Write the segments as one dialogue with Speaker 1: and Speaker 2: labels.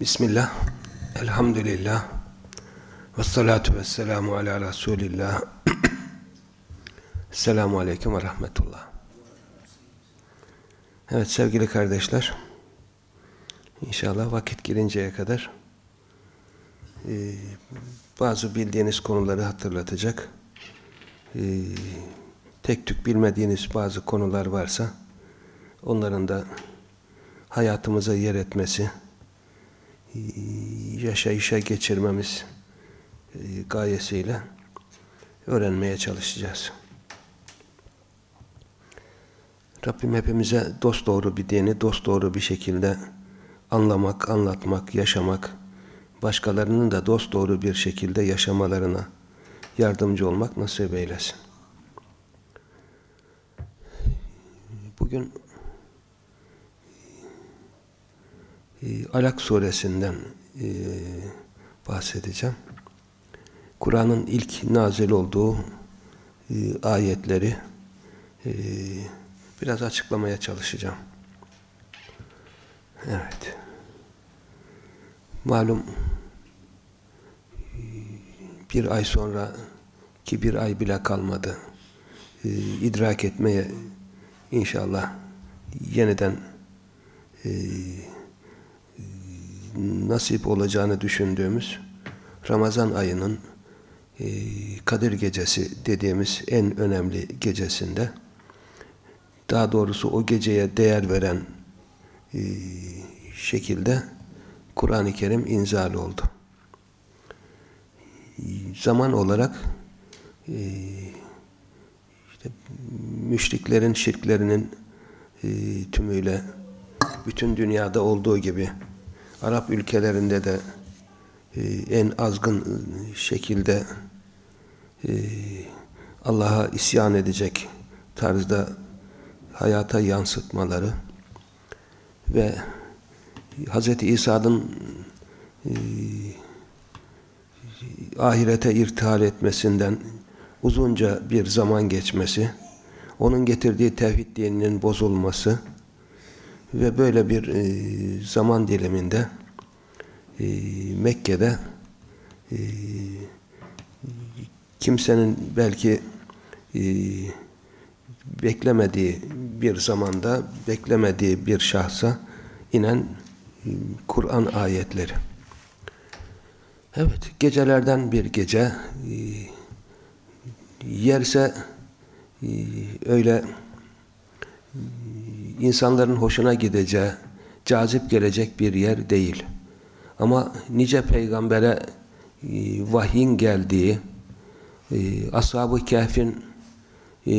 Speaker 1: Bismillah, elhamdülillah, ve salatu ve selamu ala Resulillah. Selamu aleyküm ve rahmetullah. Evet sevgili kardeşler, inşallah vakit girinceye kadar e, bazı bildiğiniz konuları hatırlatacak, e, tek tük bilmediğiniz bazı konular varsa, onların da hayatımıza yer etmesi, yaşayışa geçirmemiz gayesiyle öğrenmeye çalışacağız. Rabbim hepimize dost doğru bir dini dost doğru bir şekilde anlamak, anlatmak, yaşamak, başkalarının da dost doğru bir şekilde yaşamalarına yardımcı olmak nasip eylesin. Bugün Alak suresinden e, bahsedeceğim. Kur'an'ın ilk nazil olduğu e, ayetleri e, biraz açıklamaya çalışacağım. Evet. Malum bir ay sonra ki bir ay bile kalmadı idrak etmeye inşallah yeniden nasip olacağını düşündüğümüz Ramazan ayının e, Kadir Gecesi dediğimiz en önemli gecesinde daha doğrusu o geceye değer veren e, şekilde Kur'an-ı Kerim inzal oldu. Zaman olarak e, işte müşriklerin şirklerinin tümüyle bütün dünyada olduğu gibi Arap ülkelerinde de e, en azgın şekilde e, Allah'a isyan edecek tarzda hayata yansıtmaları ve Hz. İsa'nın e, ahirete irtihal etmesinden uzunca bir zaman geçmesi, onun getirdiği tevhid dininin bozulması ve böyle bir e, zaman diliminde e, Mekke'de e, kimsenin belki e, beklemediği bir zamanda beklemediği bir şahsa inen e, Kur'an ayetleri. Evet, gecelerden bir gece e, yerse e, öyle insanların hoşuna gideceği, cazip gelecek bir yer değil. Ama nice peygambere e, vahyin geldiği, e, Ashab-ı Kehf'in e,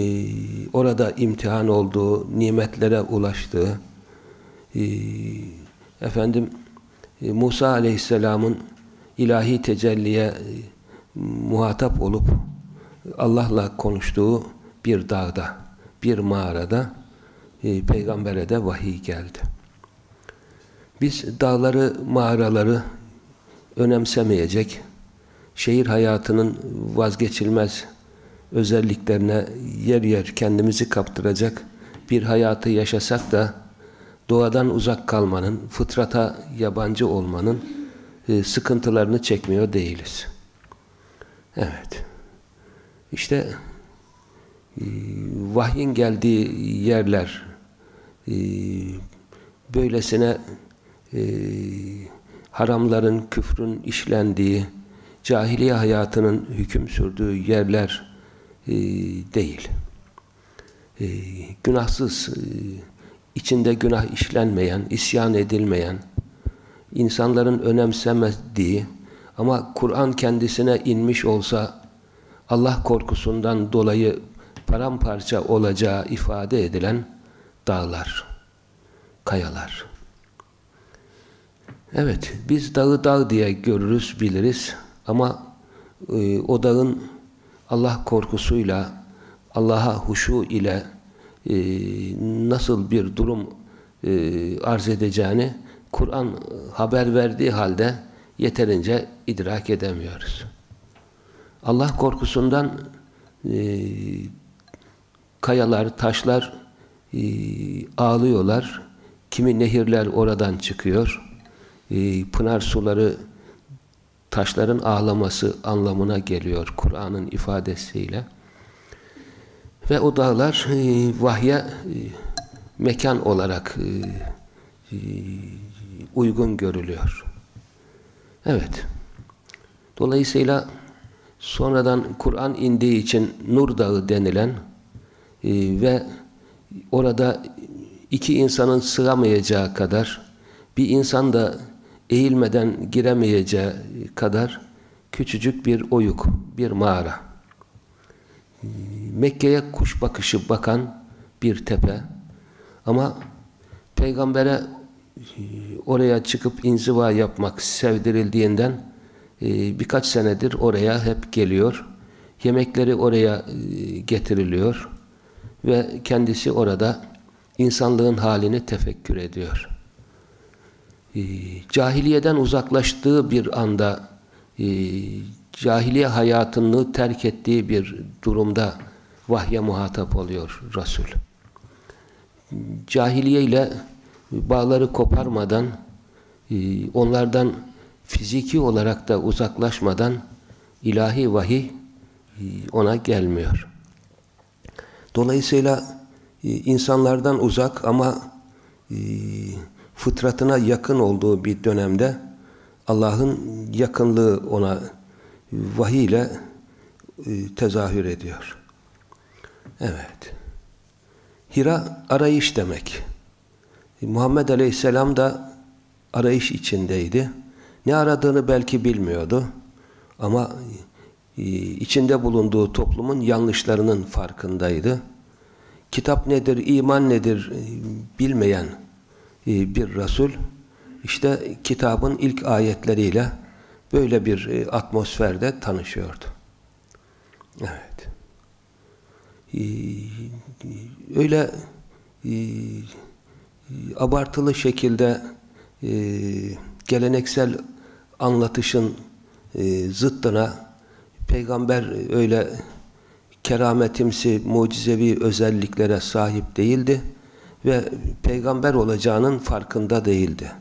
Speaker 1: orada imtihan olduğu, nimetlere ulaştığı, efendim Musa Aleyhisselam'ın ilahi tecelliye muhatap olup Allah'la konuştuğu bir dağda, bir mağarada e, peygambere de vahiy geldi. Biz dağları, mağaraları önemsemeyecek, şehir hayatının vazgeçilmez özelliklerine yer yer kendimizi kaptıracak bir hayatı yaşasak da doğadan uzak kalmanın, fıtrata yabancı olmanın e, sıkıntılarını çekmiyor değiliz. Evet. İşte e, vahyin geldiği yerler e, böylesine e, haramların, küfrün işlendiği, cahiliye hayatının hüküm sürdüğü yerler e, değil. E, günahsız, e, içinde günah işlenmeyen, isyan edilmeyen, insanların önemsemediği ama Kur'an kendisine inmiş olsa Allah korkusundan dolayı paramparça olacağı ifade edilen dağlar, kayalar. Evet, biz dağı dağ diye görürüz, biliriz ama e, o dağın Allah korkusuyla, Allah'a huşu ile e, nasıl bir durum e, arz edeceğini Kur'an haber verdiği halde yeterince idrak edemiyoruz. Allah korkusundan e, kayalar, taşlar e, ağlıyorlar. Kimi nehirler oradan çıkıyor. e, pınar suları taşların ağlaması anlamına geliyor Kur'an'ın ifadesiyle. Ve o dağlar e, vahye e, mekan olarak e, uygun görülüyor. Evet. Dolayısıyla sonradan Kur'an indiği için Nur Dağı denilen e, ve orada iki insanın sığamayacağı kadar bir insan da eğilmeden giremeyeceği kadar küçücük bir oyuk, bir mağara. Mekke'ye kuş bakışı bakan bir tepe ama peygambere oraya çıkıp inziva yapmak sevdirildiğinden e, birkaç senedir oraya hep geliyor. Yemekleri oraya e, getiriliyor ve kendisi orada insanlığın halini tefekkür ediyor. E, cahiliyeden uzaklaştığı bir anda cahiliye hayatını terk ettiği bir durumda vahye muhatap oluyor Resul. Cahiliye ile bağları koparmadan onlardan fiziki olarak da uzaklaşmadan ilahi vahiy ona gelmiyor. Dolayısıyla e, insanlardan uzak ama e, fıtratına yakın olduğu bir dönemde Allah'ın yakınlığı ona vahiy ile tezahür ediyor. Evet. Hira arayış demek. Muhammed Aleyhisselam da arayış içindeydi. Ne aradığını belki bilmiyordu. Ama e, içinde bulunduğu toplumun yanlışlarının farkındaydı. Kitap nedir, iman nedir e, bilmeyen e, bir Resul, işte kitabın ilk ayetleriyle böyle bir atmosferde tanışıyordu. Evet. Öyle abartılı şekilde geleneksel anlatışın e, zıttına peygamber öyle kerametimsi, mucizevi özelliklere sahip değildi ve peygamber olacağının farkında değildi.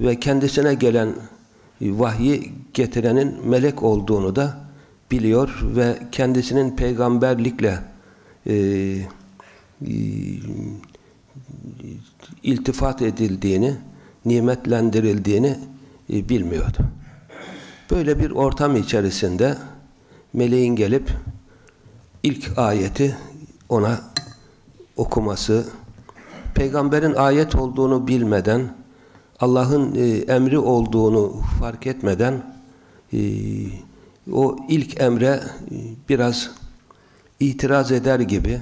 Speaker 1: Ve kendisine gelen vahyi getirenin melek olduğunu da biliyor ve kendisinin peygamberlikle e, e, iltifat edildiğini nimetlendirildiğini e, bilmiyordu. Böyle bir ortam içerisinde meleğin gelip ilk ayeti ona okuması, peygamberin ayet olduğunu bilmeden, Allah'ın e, emri olduğunu fark etmeden e, o ilk emre biraz itiraz eder gibi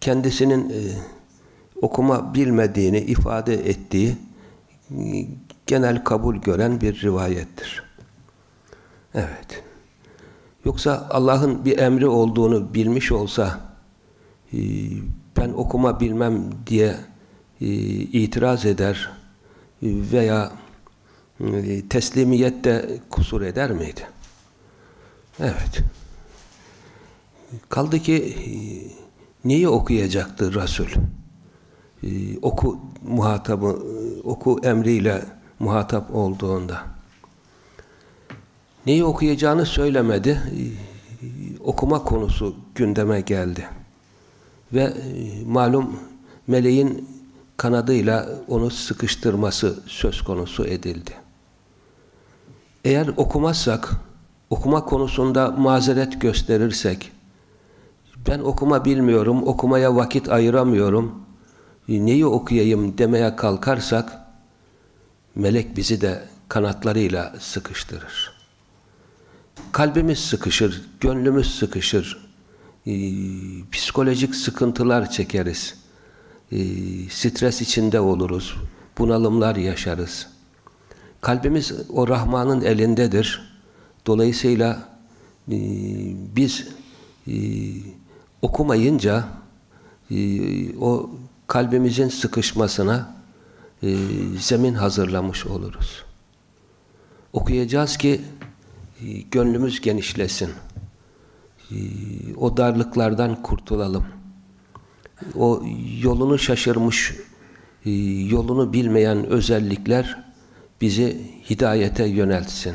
Speaker 1: kendisinin okuma bilmediğini ifade ettiği genel kabul gören bir rivayettir. Evet. Yoksa Allah'ın bir emri olduğunu bilmiş olsa e, ben okuma bilmem diye e, itiraz eder e, veya teslimiyette kusur eder miydi? Evet. Kaldı ki neyi okuyacaktı Resul? Oku muhatabı, oku emriyle muhatap olduğunda. Neyi okuyacağını söylemedi. Okuma konusu gündeme geldi. Ve e, malum meleğin kanadıyla onu sıkıştırması söz konusu edildi. Eğer okumazsak, okuma konusunda mazeret gösterirsek, ben okuma bilmiyorum, okumaya vakit ayıramıyorum, neyi okuyayım demeye kalkarsak, melek bizi de kanatlarıyla sıkıştırır. Kalbimiz sıkışır, gönlümüz sıkışır, e, psikolojik sıkıntılar çekeriz, e, stres içinde oluruz, bunalımlar yaşarız. Kalbimiz o Rahman'ın elindedir. Dolayısıyla e, biz e, okumayınca e, o kalbimizin sıkışmasına e, zemin hazırlamış oluruz. Okuyacağız ki gönlümüz genişlesin. E, o darlıklardan kurtulalım. O yolunu şaşırmış, e, yolunu bilmeyen özellikler bizi hidayete yöneltsin.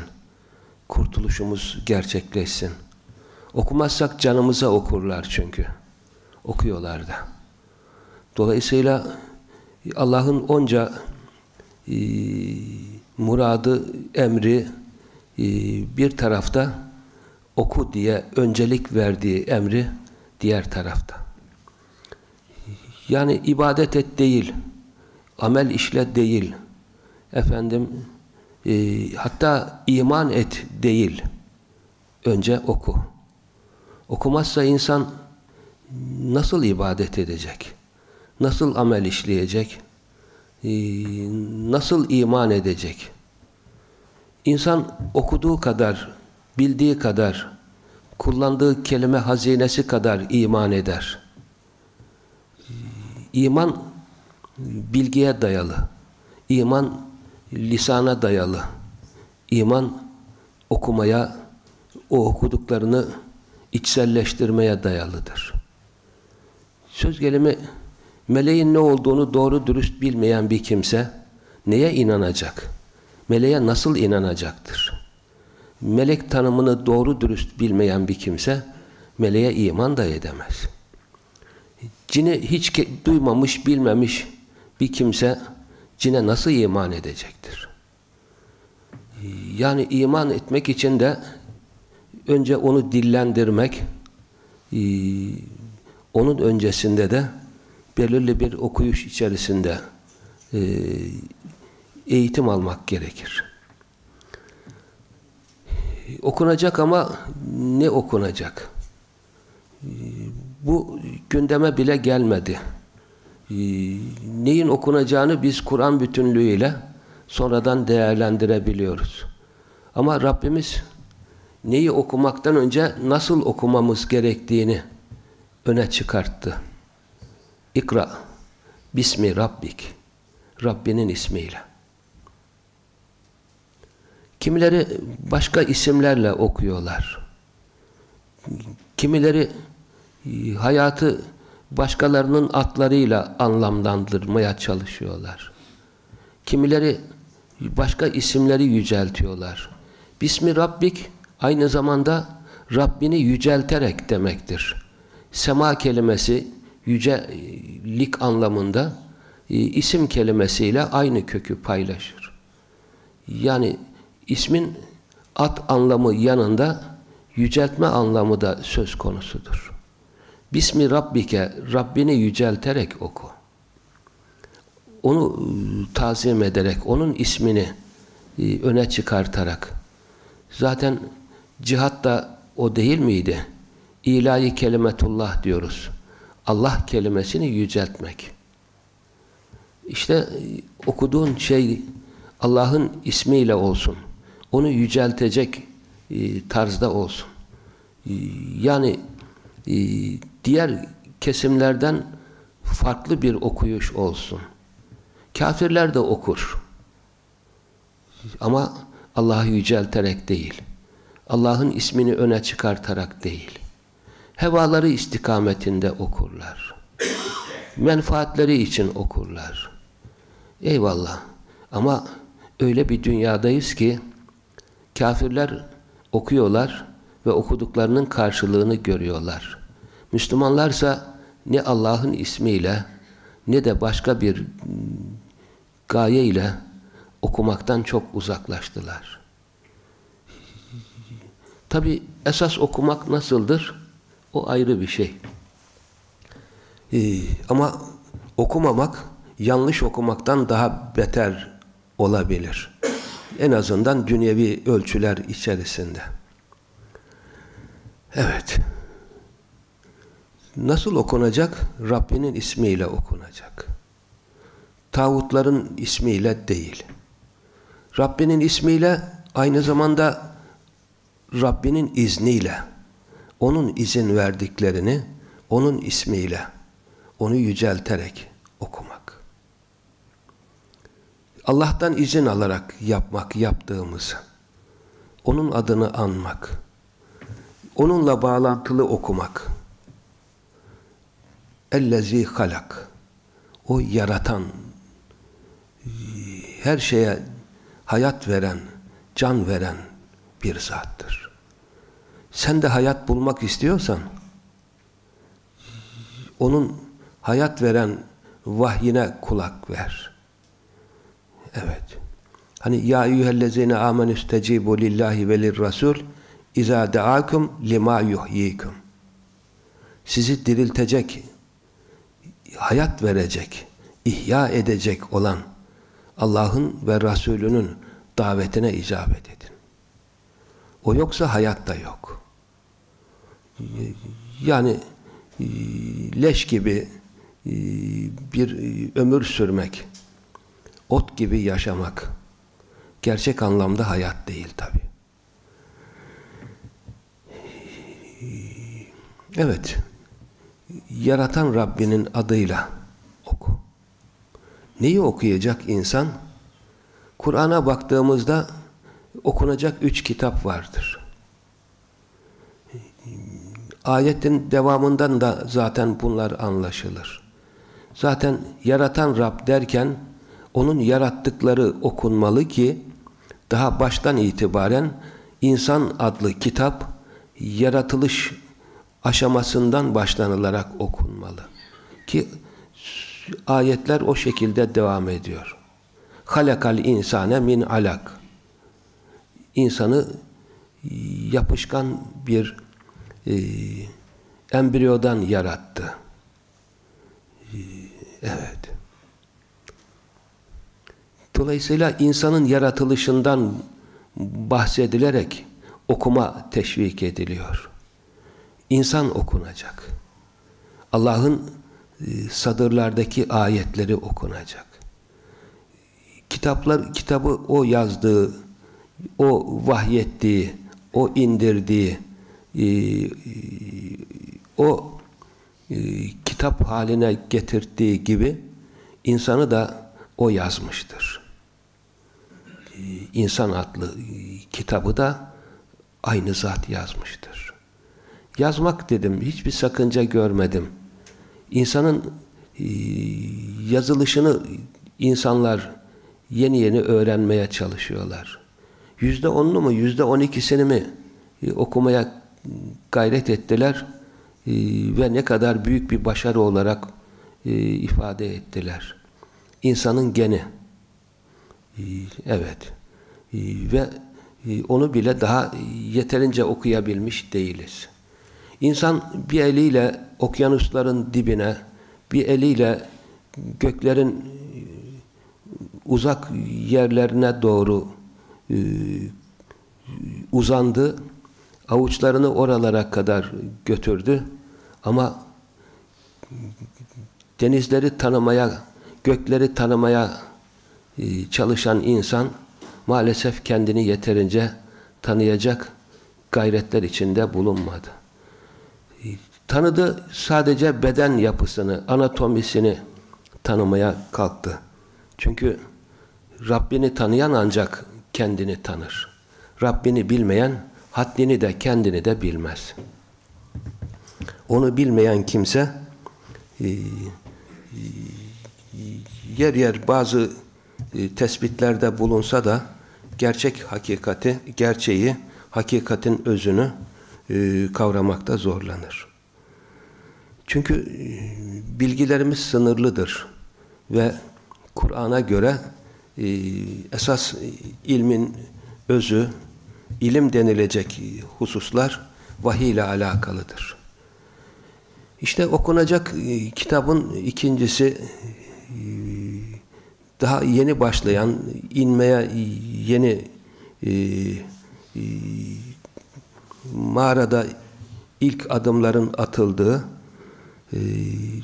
Speaker 1: Kurtuluşumuz gerçekleşsin. Okumazsak canımıza okurlar çünkü. Okuyorlar da. Dolayısıyla Allah'ın onca e, muradı, emri e, bir tarafta oku diye öncelik verdiği emri diğer tarafta. Yani ibadet et değil, amel işle değil, efendim e, hatta iman et değil, önce oku. Okumazsa insan nasıl ibadet edecek? Nasıl amel işleyecek? Ee, nasıl iman edecek? İnsan okuduğu kadar, bildiği kadar, kullandığı kelime hazinesi kadar iman eder. İman bilgiye dayalı. İman lisana dayalı. İman okumaya, o okuduklarını içselleştirmeye dayalıdır. Söz gelimi meleğin ne olduğunu doğru dürüst bilmeyen bir kimse neye inanacak? Meleğe nasıl inanacaktır? Melek tanımını doğru dürüst bilmeyen bir kimse meleğe iman da edemez. Cini hiç duymamış, bilmemiş bir kimse cine nasıl iman edecektir? Yani iman etmek için de önce onu dillendirmek, e, onun öncesinde de belirli bir okuyuş içerisinde e, eğitim almak gerekir. Okunacak ama ne okunacak? Bu gündeme bile gelmedi. Neyin okunacağını biz Kur'an bütünlüğüyle sonradan değerlendirebiliyoruz. Ama Rabbimiz neyi okumaktan önce nasıl okumamız gerektiğini öne çıkarttı. İkra Bismi Rabbik Rabbinin ismiyle. Kimileri başka isimlerle okuyorlar. Kimileri e, hayatı başkalarının adlarıyla anlamlandırmaya çalışıyorlar. Kimileri başka isimleri yüceltiyorlar. Bismi Rabbik aynı zamanda Rabbini yücelterek demektir. Sema kelimesi yücelik anlamında e, isim kelimesiyle aynı kökü paylaşır. Yani ismin at anlamı yanında yüceltme anlamı da söz konusudur. Bismi Rabbike, Rabbini yücelterek oku. Onu e, tazim ederek, onun ismini e, öne çıkartarak. Zaten cihat da o değil miydi? İlahi kelimetullah diyoruz. Allah kelimesini yüceltmek. İşte e, okuduğun şey Allah'ın ismiyle olsun. Onu yüceltecek e, tarzda olsun. E, yani diğer kesimlerden farklı bir okuyuş olsun. Kafirler de okur. Ama Allah'ı yücelterek değil. Allah'ın ismini öne çıkartarak değil hevaları istikametinde okurlar. Menfaatleri için okurlar. Eyvallah. Ama öyle bir dünyadayız ki kafirler okuyorlar ve okuduklarının karşılığını görüyorlar. Müslümanlarsa ne Allah'ın ismiyle ne de başka bir gaye ile okumaktan çok uzaklaştılar. Tabi esas okumak nasıldır? O ayrı bir şey. Ee, ama okumamak yanlış okumaktan daha beter olabilir. En azından dünyevi ölçüler içerisinde. Evet. Nasıl okunacak? Rabbinin ismiyle okunacak. Tağutların ismiyle değil. Rabbinin ismiyle aynı zamanda Rabbinin izniyle onun izin verdiklerini onun ismiyle, onu yücelterek okumak. Allah'tan izin alarak yapmak yaptığımızı, onun adını anmak, onunla bağlantılı okumak. Ellezî halak, o yaratan, her şeye hayat veren, can veren bir zattır. Sen de hayat bulmak istiyorsan onun hayat veren vahyine kulak ver. Evet. Hani ya eyyühellezine amenü stecibu lillahi ve lirrasul izâ deâkum lima yuhyikum. Sizi diriltecek, hayat verecek, ihya edecek olan Allah'ın ve Resulünün davetine icabet edin. O yoksa hayat da yok. Yani leş gibi bir ömür sürmek, ot gibi yaşamak gerçek anlamda hayat değil tabi. Evet, yaratan Rabbinin adıyla oku. Neyi okuyacak insan? Kur'an'a baktığımızda okunacak üç kitap vardır. Ayetin devamından da zaten bunlar anlaşılır. Zaten yaratan Rab derken onun yarattıkları okunmalı ki daha baştan itibaren insan adlı kitap yaratılış aşamasından başlanılarak okunmalı. Ki ayetler o şekilde devam ediyor. Halakal insane min alak. İnsanı yapışkan bir e, embriyodan yarattı. E, evet. Dolayısıyla insanın yaratılışından bahsedilerek okuma teşvik ediliyor. İnsan okunacak. Allah'ın e, sadırlardaki ayetleri okunacak. Kitaplar, kitabı o yazdığı, o vahyettiği, o indirdiği, e, o e, kitap haline getirdiği gibi insanı da o yazmıştır. E, insan adlı kitabı da aynı zat yazmıştır. Yazmak dedim, hiçbir sakınca görmedim. İnsanın yazılışını insanlar yeni yeni öğrenmeye çalışıyorlar. Yüzde onlu mu, yüzde on ikisini mi okumaya gayret ettiler e, ve ne kadar büyük bir başarı olarak e, ifade ettiler. İnsanın geni. Evet. Ve e, onu bile daha yeterince okuyabilmiş değiliz. İnsan bir eliyle okyanusların dibine, bir eliyle göklerin e, uzak yerlerine doğru e, uzandı avuçlarını oralara kadar götürdü ama denizleri tanımaya, gökleri tanımaya çalışan insan maalesef kendini yeterince tanıyacak gayretler içinde bulunmadı. E, tanıdı sadece beden yapısını, anatomisini tanımaya kalktı. Çünkü Rabbini tanıyan ancak kendini tanır. Rabbini bilmeyen haddini de kendini de bilmez. Onu bilmeyen kimse e, e, yer yer bazı e, tespitlerde bulunsa da gerçek hakikati, gerçeği, hakikatin özünü kavramakta zorlanır. Çünkü bilgilerimiz sınırlıdır ve Kur'an'a göre esas ilmin özü, ilim denilecek hususlar vahiy ile alakalıdır. İşte okunacak e, kitabın ikincisi e, daha yeni başlayan, inmeye yeni e, mağarada ilk adımların atıldığı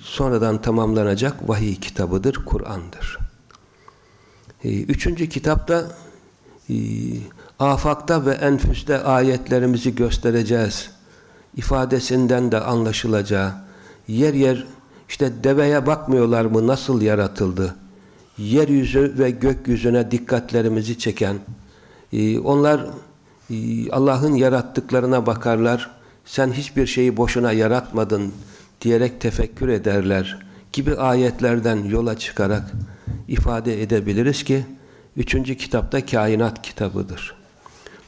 Speaker 1: sonradan tamamlanacak vahiy kitabıdır, Kur'an'dır. Üçüncü kitapta afakta ve enfüste ayetlerimizi göstereceğiz ifadesinden de anlaşılacağı yer yer işte deveye bakmıyorlar mı nasıl yaratıldı yeryüzü ve gökyüzüne dikkatlerimizi çeken e, onlar e, Allah'ın yarattıklarına bakarlar sen hiçbir şeyi boşuna yaratmadın diyerek tefekkür ederler gibi ayetlerden yola çıkarak ifade edebiliriz ki Üçüncü kitap da kainat kitabıdır.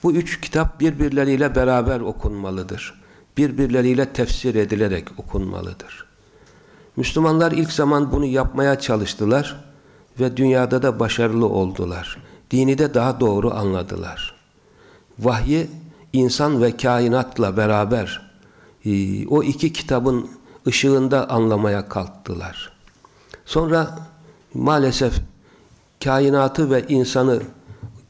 Speaker 1: Bu üç kitap birbirleriyle beraber okunmalıdır. Birbirleriyle tefsir edilerek okunmalıdır. Müslümanlar ilk zaman bunu yapmaya çalıştılar ve dünyada da başarılı oldular. Dini de daha doğru anladılar. Vahyi insan ve kainatla beraber e, o iki kitabın ışığında anlamaya kalktılar. Sonra maalesef kainatı ve insanı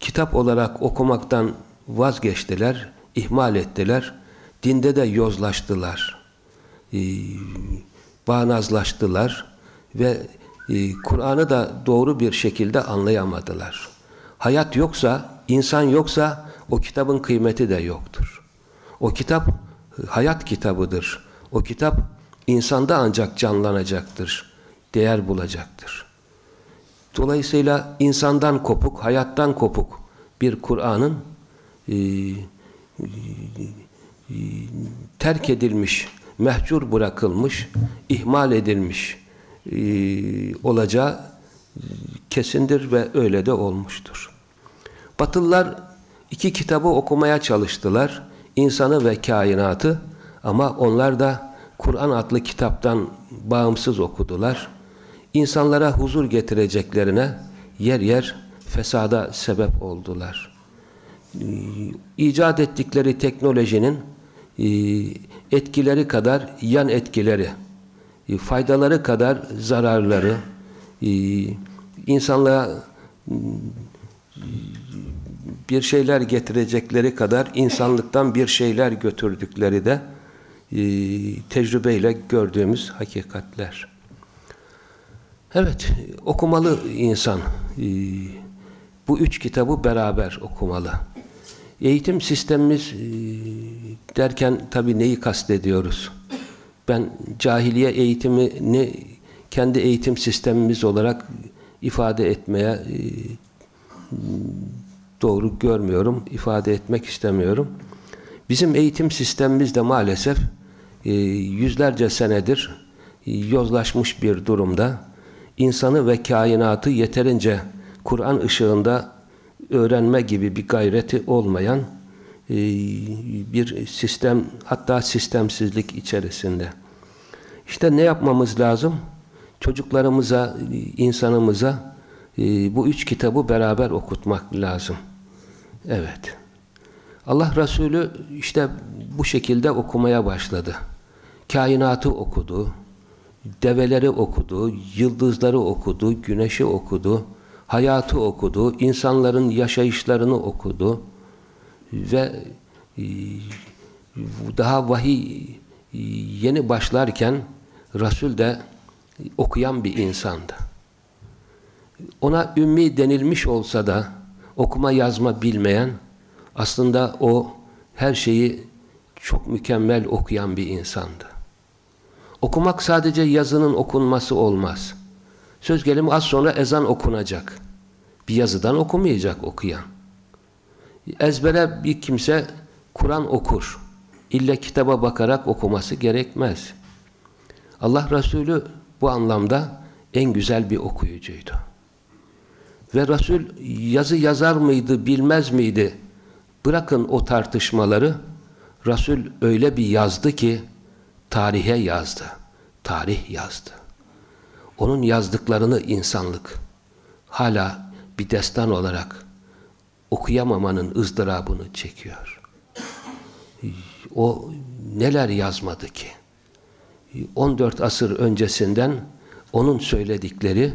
Speaker 1: kitap olarak okumaktan vazgeçtiler, ihmal ettiler. Dinde de yozlaştılar, e, bağnazlaştılar ve Kur'an'ı da doğru bir şekilde anlayamadılar. Hayat yoksa, insan yoksa o kitabın kıymeti de yoktur. O kitap hayat kitabıdır. O kitap insanda ancak canlanacaktır, değer bulacaktır. Dolayısıyla insandan kopuk, hayattan kopuk bir Kur'an'ın e, e, terk edilmiş, mehcur bırakılmış, ihmal edilmiş e, olacağı kesindir ve öyle de olmuştur. Batılılar iki kitabı okumaya çalıştılar. insanı ve kainatı ama onlar da Kur'an adlı kitaptan bağımsız okudular. İnsanlara huzur getireceklerine yer yer fesada sebep oldular. Ee, icat ettikleri teknolojinin e, etkileri kadar yan etkileri, e, faydaları kadar zararları, e, insanlığa bir şeyler getirecekleri kadar insanlıktan bir şeyler götürdükleri de tecrübeyle gördüğümüz hakikatler. Evet, okumalı insan. Bu üç kitabı beraber okumalı. Eğitim sistemimiz derken tabii neyi kastediyoruz? Ben cahiliye eğitimini kendi eğitim sistemimiz olarak ifade etmeye doğru görmüyorum, ifade etmek istemiyorum. Bizim eğitim sistemimiz de maalesef yüzlerce senedir yozlaşmış bir durumda. İnsanı ve kainatı yeterince Kur'an ışığında öğrenme gibi bir gayreti olmayan e, bir sistem hatta sistemsizlik içerisinde. İşte ne yapmamız lazım? Çocuklarımıza, insanımıza e, bu üç kitabı beraber okutmak lazım. Evet. Allah Resulü işte bu şekilde okumaya başladı. Kainatı okudu, develeri okudu, yıldızları okudu, güneşi okudu, hayatı okudu, insanların yaşayışlarını okudu ve e, daha vahiy e, yeni başlarken Resul de okuyan bir insandı. Ona ümmi denilmiş olsa da okuma yazma bilmeyen aslında o her şeyi çok mükemmel okuyan bir insandı. Okumak sadece yazının okunması olmaz. Söz gelimi az sonra ezan okunacak. Bir yazıdan okumayacak okuyan. Ezbere bir kimse Kur'an okur. İlle kitaba bakarak okuması gerekmez. Allah Resulü bu anlamda en güzel bir okuyucuydu. Ve Resul yazı yazar mıydı, bilmez miydi? Bırakın o tartışmaları. Resul öyle bir yazdı ki tarihe yazdı. Tarih yazdı. Onun yazdıklarını insanlık hala bir destan olarak okuyamamanın ızdırabını çekiyor. O neler yazmadı ki? 14 asır öncesinden onun söyledikleri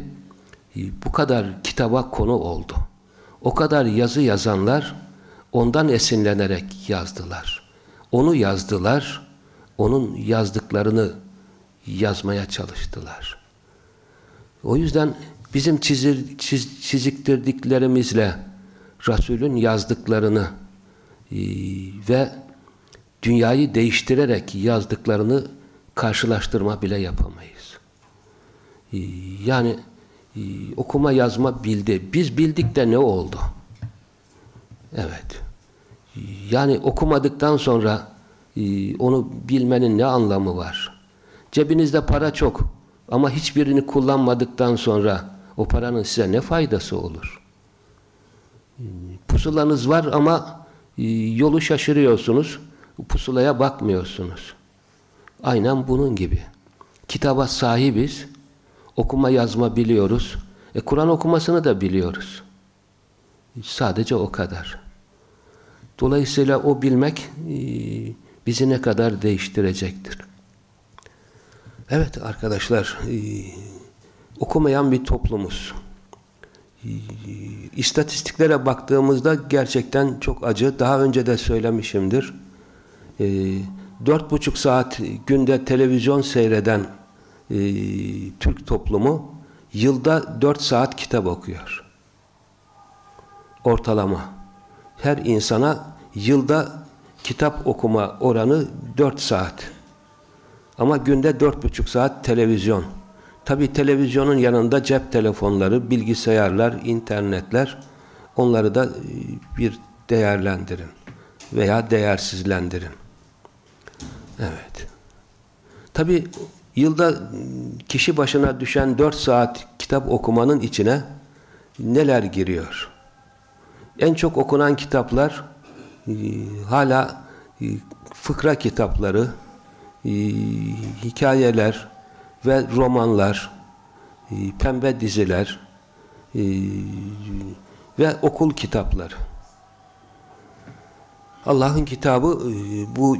Speaker 1: bu kadar kitaba konu oldu. O kadar yazı yazanlar ondan esinlenerek yazdılar. Onu yazdılar, onun yazdıklarını yazmaya çalıştılar. O yüzden bizim çizir, çiz, çiziktirdiklerimizle Resul'ün yazdıklarını e, ve dünyayı değiştirerek yazdıklarını karşılaştırma bile yapamayız. E, yani e, okuma yazma bildi. Biz bildik de ne oldu? Evet. Yani okumadıktan sonra onu bilmenin ne anlamı var? Cebinizde para çok ama hiçbirini kullanmadıktan sonra o paranın size ne faydası olur? Pusulanız var ama e, yolu şaşırıyorsunuz. Pusulaya bakmıyorsunuz. Aynen bunun gibi. Kitaba sahibiz. Okuma yazma biliyoruz. E, Kur'an okumasını da biliyoruz. Sadece o kadar. Dolayısıyla o bilmek e, bizi ne kadar değiştirecektir. Evet arkadaşlar, e, okumayan bir toplumuz. E, istatistiklere baktığımızda gerçekten çok acı. Daha önce de söylemişimdir. Dört buçuk saat günde televizyon seyreden Türk toplumu yılda dört saat kitap okuyor. Ortalama. Her insana yılda kitap okuma oranı dört saat. Ama günde dört buçuk saat televizyon. Tabi televizyonun yanında cep telefonları, bilgisayarlar, internetler onları da e, bir değerlendirin veya değersizlendirin. Evet. Tabi yılda kişi başına düşen dört saat kitap okumanın içine neler giriyor? En çok okunan kitaplar e, hala e, fıkra kitapları, e, hikayeler ve romanlar, e, pembe diziler e, ve okul kitapları. Allah'ın kitabı e, bu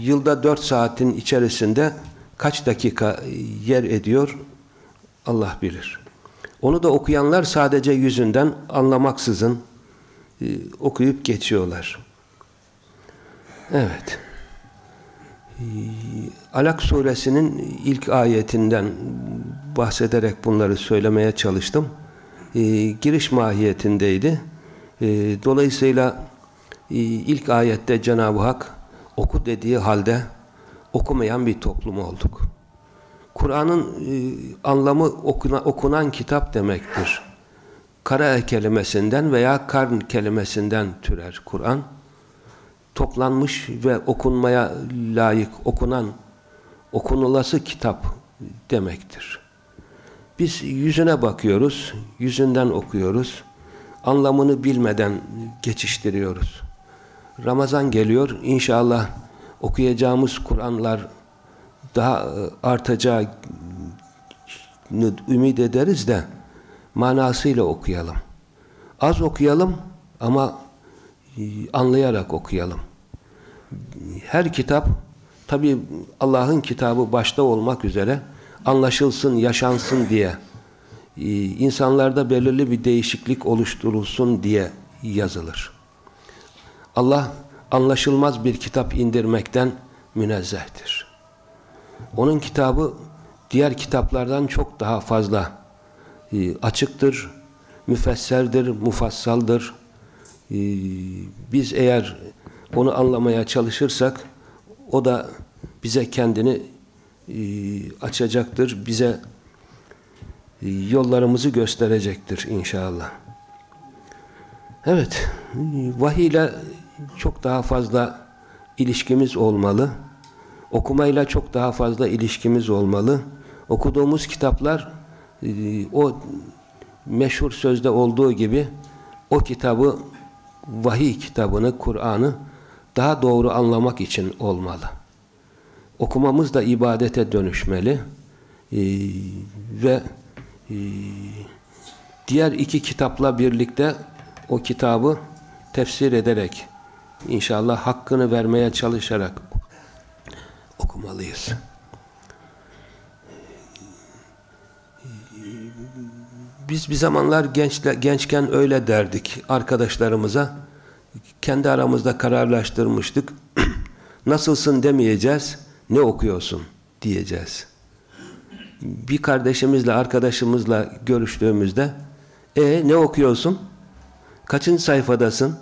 Speaker 1: yılda dört saatin içerisinde kaç dakika yer ediyor Allah bilir. Onu da okuyanlar sadece yüzünden anlamaksızın okuyup geçiyorlar. Evet. E, Alak suresinin ilk ayetinden bahsederek bunları söylemeye çalıştım. E, giriş mahiyetindeydi. E, dolayısıyla e, ilk ayette Cenab-ı Hak oku dediği halde okumayan bir toplum olduk. Kur'an'ın e, anlamı okuna, okunan kitap demektir. Kara kelimesinden veya karn kelimesinden türer Kur'an. Toplanmış ve okunmaya layık okunan, okunulası kitap demektir. Biz yüzüne bakıyoruz, yüzünden okuyoruz, anlamını bilmeden geçiştiriyoruz. Ramazan geliyor, inşallah okuyacağımız Kur'anlar daha e, artacağını ümit ederiz de manasıyla okuyalım. Az okuyalım ama anlayarak okuyalım. Her kitap tabi Allah'ın kitabı başta olmak üzere anlaşılsın, yaşansın diye e, insanlarda belirli bir değişiklik oluşturulsun diye yazılır. Allah anlaşılmaz bir kitap indirmekten münezzehtir. Onun kitabı diğer kitaplardan çok daha fazla e, açıktır, müfesserdir, mufassaldır. E, biz eğer onu anlamaya çalışırsak o da bize kendini e, açacaktır, bize e, yollarımızı gösterecektir inşallah. Evet, vahiy ile çok daha fazla ilişkimiz olmalı. Okumayla çok daha fazla ilişkimiz olmalı. Okuduğumuz kitaplar e, o meşhur sözde olduğu gibi o kitabı vahiy kitabını, Kur'an'ı daha doğru anlamak için olmalı. Okumamız da ibadete dönüşmeli. Ee, ve e, diğer iki kitapla birlikte o kitabı tefsir ederek inşallah hakkını vermeye çalışarak okumalıyız. Biz bir zamanlar gençle, gençken öyle derdik arkadaşlarımıza. Kendi aramızda kararlaştırmıştık. Nasılsın demeyeceğiz, ne okuyorsun diyeceğiz. Bir kardeşimizle, arkadaşımızla görüştüğümüzde e ne okuyorsun? Kaçıncı sayfadasın?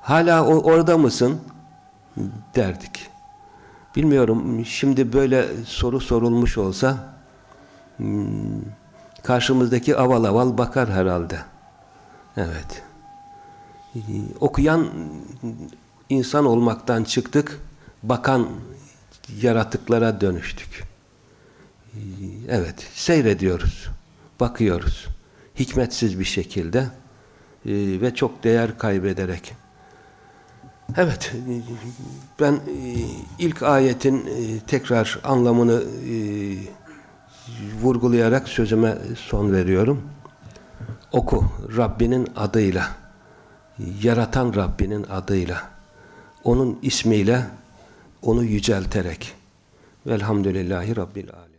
Speaker 1: Hala orada mısın? derdik. Bilmiyorum şimdi böyle soru sorulmuş olsa hmm, karşımızdaki aval aval bakar herhalde. Evet. Okuyan insan olmaktan çıktık, bakan yaratıklara dönüştük. Evet, seyrediyoruz, bakıyoruz. hikmetsiz bir şekilde e, ve çok değer kaybederek. Evet, ben e, ilk ayetin e, tekrar anlamını vurgulayarak sözüme son veriyorum. Oku Rabbinin adıyla, yaratan Rabbinin adıyla, onun ismiyle onu yücelterek. Velhamdülillahi Rabbil Alemin.